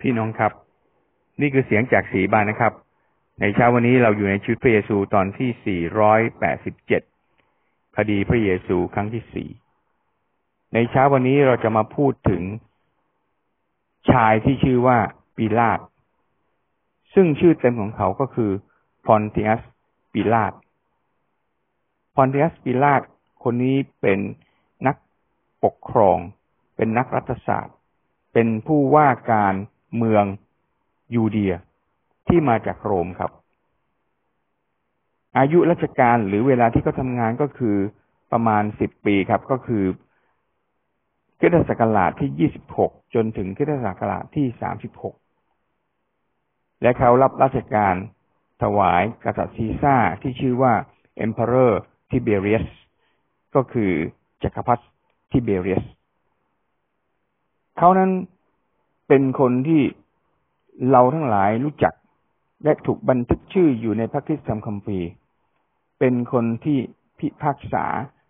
พี่น้องครับ นี่คือเสียงจากสีบานนะครับ ในเช้าวันนี้เราอยู่ในชีวิตพระเยซูตอนที่ 487 คดีพระเยซูครั้งที่สี่ในเช้าวันนี้เราจะมาพูดถึงชายที่ชื่อว่าปิลาตซึ่งชื่อเต็มของเขาก็คือพอนติอัสปิลาตพอนติอัสปิลาตคนนี้เป็นนักปกครอง เป็นนักรัฐศาสตร์ เป็นผู้ว่าการ เมืองยูเดียที่มาจากโรมครับ อายุราชการหรือเวลาที่เขาทำงานก็คือประมาณสิบปีครับ ก็คือคริสตศักราชที่ยี่สิบหกจนถึงคริสตศักราชที่สามสิบหกและเขารับราชการถวายกษัตริย์ซีซ่าที่ชื่อว่า Emperor Tiberius ก็คือจักรพรรดิทิเบเรียส เขานั้น เป็นคนที่เราทั้งหลายรู้จัก และถูกบันทึกชื่ออยู่ในพระคริสตธรรมคัมภีร์ เป็นคนที่พิพากษา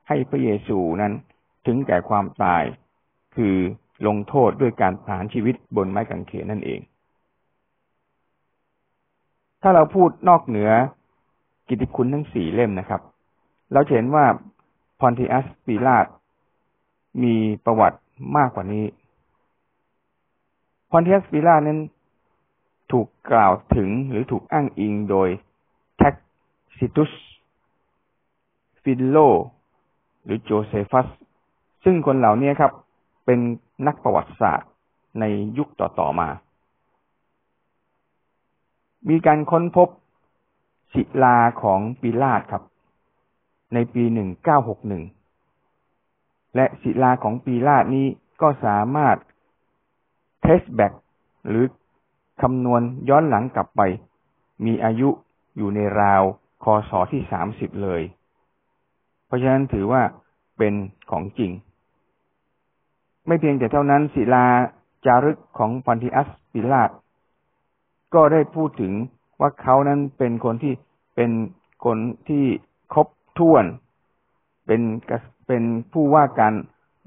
ให้พระเยซูนั้นถึงแก่ความตาย คือลงโทษด้วยการผานชีวิตบนไม้กางเขนนั่นเอง ถ้าเราพูดนอกเหนือกิตติคุณทั้งสี่เล่มนะครับ เราเห็นว่าพอนติอัสปีลาตมีประวัติมากกว่านี้ พอนติอัสปีลานั้นถูกกล่าวถึงหรือถูกอ้างอิงโดยแท็กซิตุสฟิลโล หรือโจเซฟัส ซึ่งคนเหล่านี้ครับ เป็นนักประวัติศาสตร์ในยุคต่อ ๆ มา มีการค้นพบศิลาของปิลาตครับ ในปีหนึ่งเก้าหกหนึ่งและศิลาของปีลาตนี้ก็สามารถ เทสแบ็กหรือคำนวณย้อนหลังกลับไป มีอายุอยู่ในราวคศที่สามสิบเลย เพราะฉะนั้นถือว่าเป็นของจริง ไม่เพียงแต่เท่านั้นศิลาจารึกของพอนติอัสปีลาตก็ได้พูดถึงว่าเขานั้นเป็นคนที่เป็นคนที่ครบถ้วน เป็นเป็นผู้ว่าการ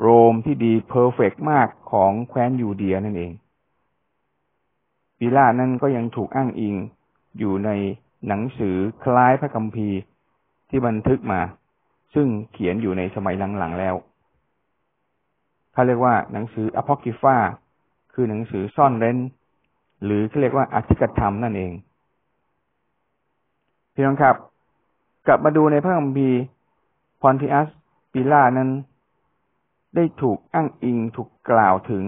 โรมที่ดี perfect มากของแคว้นยูเดียนั่นเองปิลาตนั้นก็ยังถูกอ้างอิงอยู่ในหนังสือคล้ายพระคัมภีร์ที่บันทึกมา ซึ่งเขียนอยู่ในสมัยหลังๆแล้วเขาเรียกว่าหนังสืออพอกิฟาคือหนังสือซ่อนเร้น หรือเขาเรียกว่าอธิกธรรมนั่นเอง พี่น้องครับ กลับมาดูในพระคัมภีร์พอนทิอัสปิลานั้น ได้ถูกอ้างอิงถูกกล่าวถึง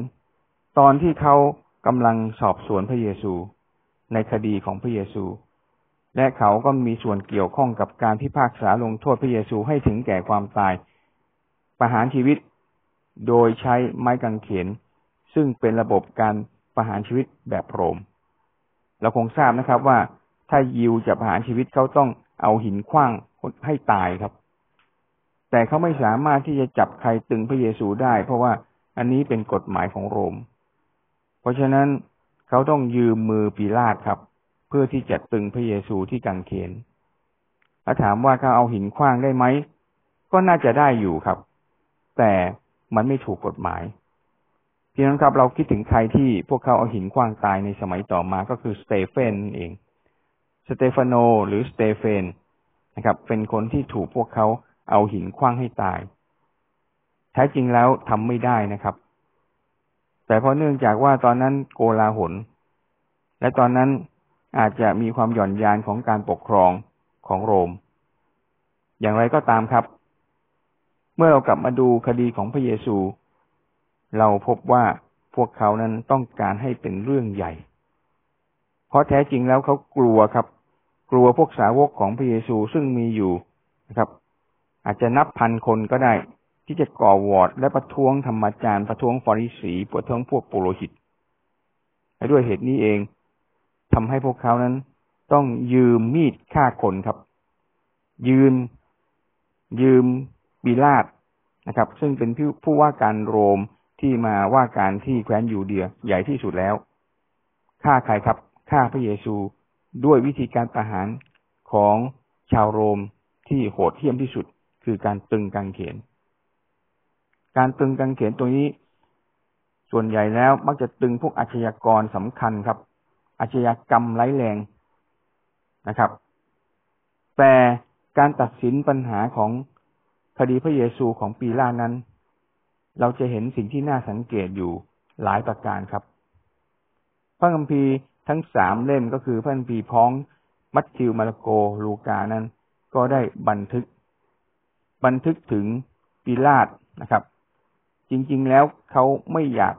ตอนที่เขากำลังสอบสวนพระเยซู ในคดีของพระเยซู และเขาก็มีส่วนเกี่ยวข้องกับการพิพากษาลงโทษพระเยซูให้ถึงแก่ความตาย ประหารชีวิต โดยใช้ไม้กางเขน ซึ่งเป็นระบบการประหารชีวิตแบบโรม เราคงทราบนะครับว่าถ้ายิวจะประหารชีวิตเขาต้องเอาหินคว้างให้ตายครับ แต่เขาไม่สามารถที่จะจับใครตึงพระเยซูได้ เพราะว่าอันนี้เป็นกฎหมายของโรม เพราะฉะนั้นเขาต้องยืมมือปีลาตครับ เพื่อที่จะตรึงพระเยซูที่กางเขนถ้าถามว่าเขาเอาหินขว้างได้ไหม ก็น่าจะได้อยู่ครับ แต่มันไม่ถูกกฎหมายพี่น้องครับเราคิดถึงใครที่พวกเขาเอาหินขว้างตายในสมัยต่อมาก็คือสเตเฟนเอง สเตฟานโนหรือสเตเฟนนะครับ เป็นคนที่ถูกพวกเขา เอาหินขว้างให้ตาย แท้จริงแล้วทำไม่ได้นะครับ แต่เพราะเนื่องจากว่าตอนนั้นโกลาหล และตอนนั้นอาจจะมีความหย่อนยานของการปกครองของโรม อย่างไรก็ตามครับ เมื่อเรากลับมาดูคดีของพระเยซู เราพบว่าพวกเขานั้นต้องการให้เป็นเรื่องใหญ่ เพราะแท้จริงแล้วเขากลัวครับ กลัวพวกสาวกของพระเยซูซึ่งมีอยู่นะครับ อาจจะนับพันคนก็ได้ ที่จะก่อวอร์ดและประท้วงธรรมจารย์ประท้วงฟอริสีประท้วงพวกปุโรหิตและด้วยเหตุนี้เองทำให้พวกเขานั้น ต้องยืมมีดฆ่าคนครับ ยืม ยืมบิลาดนะครับ ซึ่งเป็นผู้ผู้ว่าการโรมที่มาว่าการที่แคว้นยูเดียใหญ่ที่สุดแล้วฆ่าใครครับฆ่าพระเยซูด้วยวิธีการประหารของชาวโรมที่โหดเหี้ยมที่สุด คือการตึงกางเขน การตึงกางเขนตรงนี้ ส่วนใหญ่แล้วมักจะตึงพวกอาชญากรสำคัญครับ อาชญากรรมไร้แรงนะครับ แต่การตัดสินปัญหาของคดีพระเยซูของปีล่านั้น เราจะเห็นสิ่งที่น่าสังเกตอยู่หลายประการครับ พระคัมภีร์ทั้งสามเล่มก็คือพระคัมภีร์พ้องมัทธิวมาระโกลูกานั้น ก็ได้บันทึก บันทึกถึงปีลาตนะครับ จริงๆแล้วเขาไม่อยาก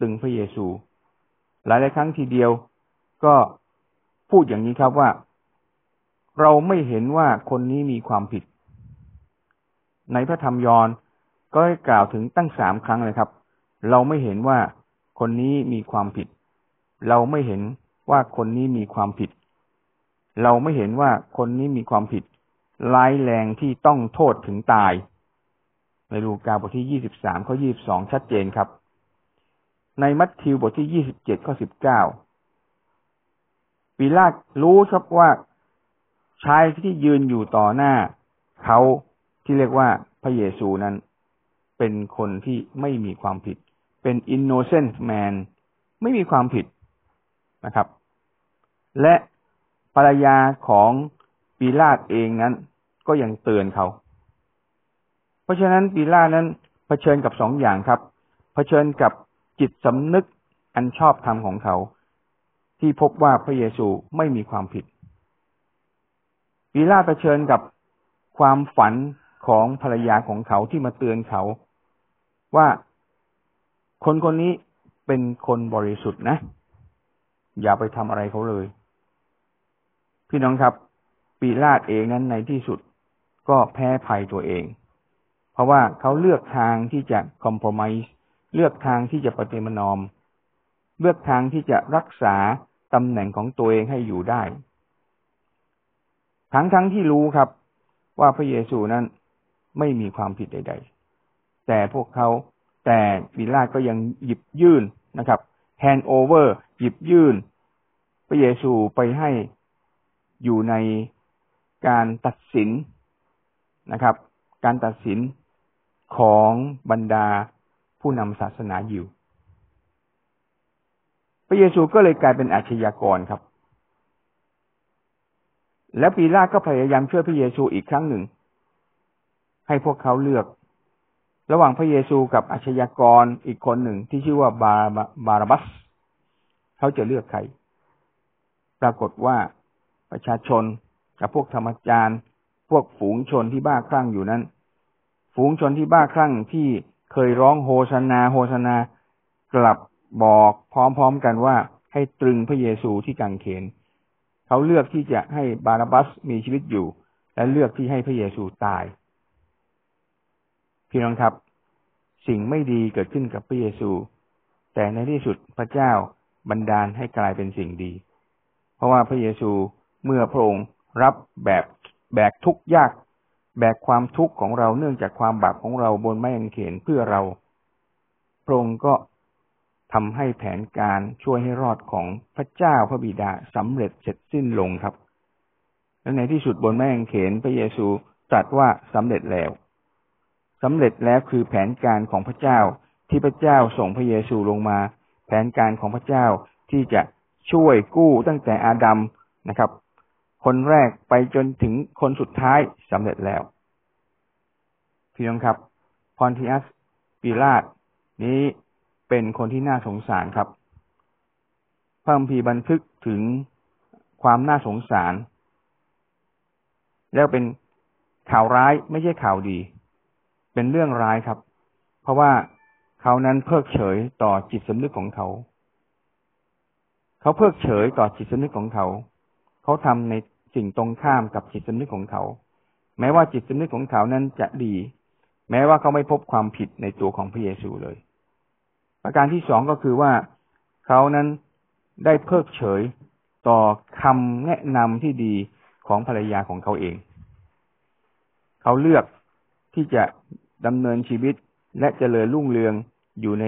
ตึงพระเยซู หลายหลายครั้งทีเดียวก็พูดอย่างนี้ครับว่า เราไม่เห็นว่าคนนี้มีความผิด ในพระธรรมยอห์นก็กล่าวถึงตั้งสามครั้งเลยครับ เราไม่เห็นว่าคนนี้มีความผิด เราไม่เห็นว่าคนนี้มีความผิด เราไม่เห็นว่าคนนี้มีความผิด ร้ายแรงที่ต้องโทษถึงตาย ในลูกาบทที่ยี่สิบสามข้อยี่บสองชัดเจนครับ ในมัทธิวบทที่ยี่สิบเจ็ดข้อสิบเก้าปีลาตรู้ครับว่าชายที่ยืนอยู่ต่อหน้า เขาที่เรียกว่าพระเยซูนั้น เป็นคนที่ไม่มีความผิด เป็น innocent man ไม่มีความผิดนะครับ และภรรยาของปีลาตเองนั้น ก็ยังเตือนเขา เพราะฉะนั้นปีลานั้นเผชิญกับสองอย่างครับเผชิญกับจิตสำนึกอันชอบธรรมของเขา ที่พบว่าพระเยซูไม่มีความผิดปีลาเผชิญกับความฝันของภรรยาของเขาที่มาเตือนเขา ว่าคนคนนี้เป็นคนบริสุทธิ์นะ อย่าไปทำอะไรเขาเลย พี่น้องครับปีลาตเองนั้นในที่สุด ก็แพ้ภัยตัวเอง เพราะว่าเขาเลือกทางที่จะคอมเพลมไมซ์เลือกทางที่จะปฏิมนอม เลือกทางที่จะรักษาตำแหน่งของตัวเองให้อยู่ได้ ทั้งทั้งที่รู้ครับ ว่าพระเยซูนั้นไม่มีความผิดใด ๆ แต่พวกเขาแต่ปิลาตก็ยังหยิบยื่นนะครับ hand over หยิบยื่น พระเยซูไปให้อยู่ในการตัดสิน นะครับ การตัดสินของบรรดาผู้นำศาสนายิว พระเยซูก็เลยกลายเป็นอาชญากรครับ และปีลาก็พยายามช่วยพระเยซูอีกครั้งหนึ่ง ให้พวกเขาเลือก ระหว่างพระเยซูกับอาชญากรอีกคนหนึ่งที่ชื่อว่าบาบาราบัส เขาจะเลือกใคร ปรากฏว่าประชาชนกับพวกธรรมจารย์ พวกฝูงชนที่บ้าคลั่งอยู่นั้น ฝูงชนที่บ้าคลั่งที่เคยร้องโฮสนาโฮสนากลับบอกพร้อมๆกันว่าให้ตรึงพระเยซูที่กังเขน เขาเลือกที่จะให้บาราบัสมีชีวิตอยู่ และเลือกที่ให้พระเยซูตาย พี่น้องครับ สิ่งไม่ดีเกิดขึ้นกับพระเยซู แต่ในที่สุดพระเจ้าบันดาลให้กลายเป็นสิ่งดี เพราะว่าพระเยซูเมื่อพระองค์รับแบบ แบกทุกข์ยาก แบกความทุกข์ของเราเนื่องจากความบาปของเราบนไม้กางเขนเพื่อเรา พระองค์ก็ทำให้แผนการช่วยให้รอดของพระเจ้าพระบิดาสำเร็จเสร็จสิ้นลงครับ และในที่สุดบนไม้กางเขนพระเยซูตรัสว่าสำเร็จแล้วสำเร็จแล้วคือแผนการของพระเจ้าที่พระเจ้าส่งพระเยซูลงมา แผนการของพระเจ้าที่จะช่วยกู้ตั้งแต่อาดัมนะครับ คนแรกไปจนถึงคนสุดท้ายสำเร็จแล้ว พี่น้องครับ พอนทิอัสปีลาตนี้เป็นคนที่น่าสงสารครับพระคัมภีร์บันทึกถึงความน่าสงสาร แล้วเป็นข่าวร้ายไม่ใช่ข่าวดี เป็นเรื่องร้ายครับ เพราะว่าเขานั้นเพิกเฉยต่อจิตสำนึกของเขา เขาเพิกเฉยต่อจิตสำนึกของเขา เขาทำในสิ่งตรงข้ามกับจิตสำนึกของเขา แม้ว่าจิตสำนึกของเขานั้นจะดี แม้ว่าเขาไม่พบความผิดในตัวของพระเยซูเลย ประการที่สองก็คือว่าเขานั้นได้เพิกเฉยต่อคำแนะนำที่ดีของภรรยาของเขาเอง เขาเลือกที่จะดำเนินชีวิตและเจริญรุ่งเรืองอยู่ใน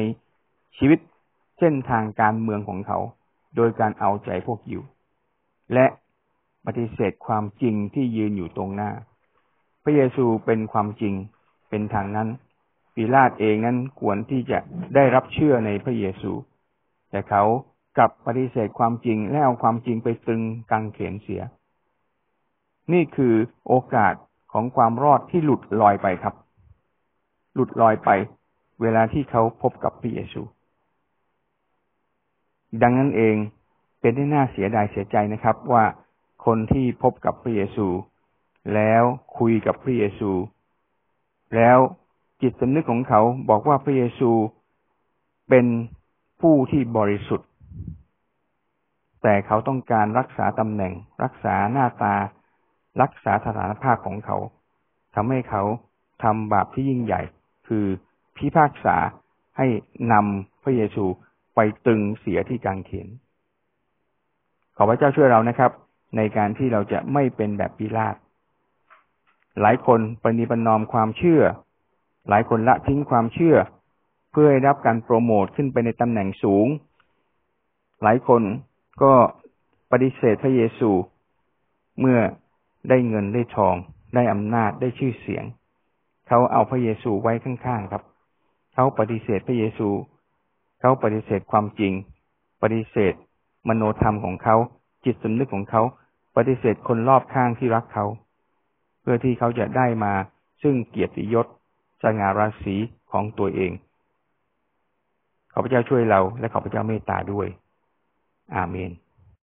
ชีวิตเส้นทางการเมืองของเขา โดยการเอาใจพวกอยู่และ ปฏิเสธความจริงที่ยืนอยู่ตรงหน้า พระเยซูเป็นความจริงเป็นทางนั้นปิลาตเองนั้นควรที่จะได้รับเชื่อในพระเยซู แต่เขากลับปฏิเสธความจริงและเอาความจริงไปตึงกังเขนเสีย นี่คือโอกาสของความรอดที่หลุดลอยไปครับ หลุดลอยไป เวลาที่เขาพบกับพระเยซู ดังนั้นเองเป็นที่น่าเสียดายเสียใจนะครับว่า คนที่พบกับพระเยซู แล้วคุยกับพระเยซู แล้วจิตสำนึกของเขาบอกว่าพระเยซูเป็นผู้ที่บริสุทธิ์ แต่เขาต้องการรักษาตำแหน่ง รักษาหน้าตา รักษาสถานภาพของเขาทำให้เขาทำบาปที่ยิ่งใหญ่ คือพิพากษาให้นำพระเยซูไปตึงเสียที่กางเขนขอพระเจ้าช่วยเรานะครับ ในการที่เราจะไม่เป็นแบบปิลาตหลายคนปณิบัตนอมความเชื่อ หลายคนละทิ้งความเชื่อ เพื่อให้รับการโปรโมทขึ้นไปในตำแหน่งสูง หลายคนก็ปฏิเสธพระเยซู เมื่อได้เงินได้ทอง ได้อำนาจได้ชื่อเสียง เขาเอาพระเยซูไว้ข้างๆครับ เขาปฏิเสธพระเยซู เขาปฏิเสธความจริง ปฏิเสธมโนธรรมของเขาจิตสำนึกของเขา ปฏิเสธคนรอบข้างที่รักเขา เพื่อที่เขาจะได้มา ซึ่งเกียรติยศสง่าราศีของตัวเองขอพระเจ้าช่วยเราและขอพระเจ้าเมตตาด้วย อาเมน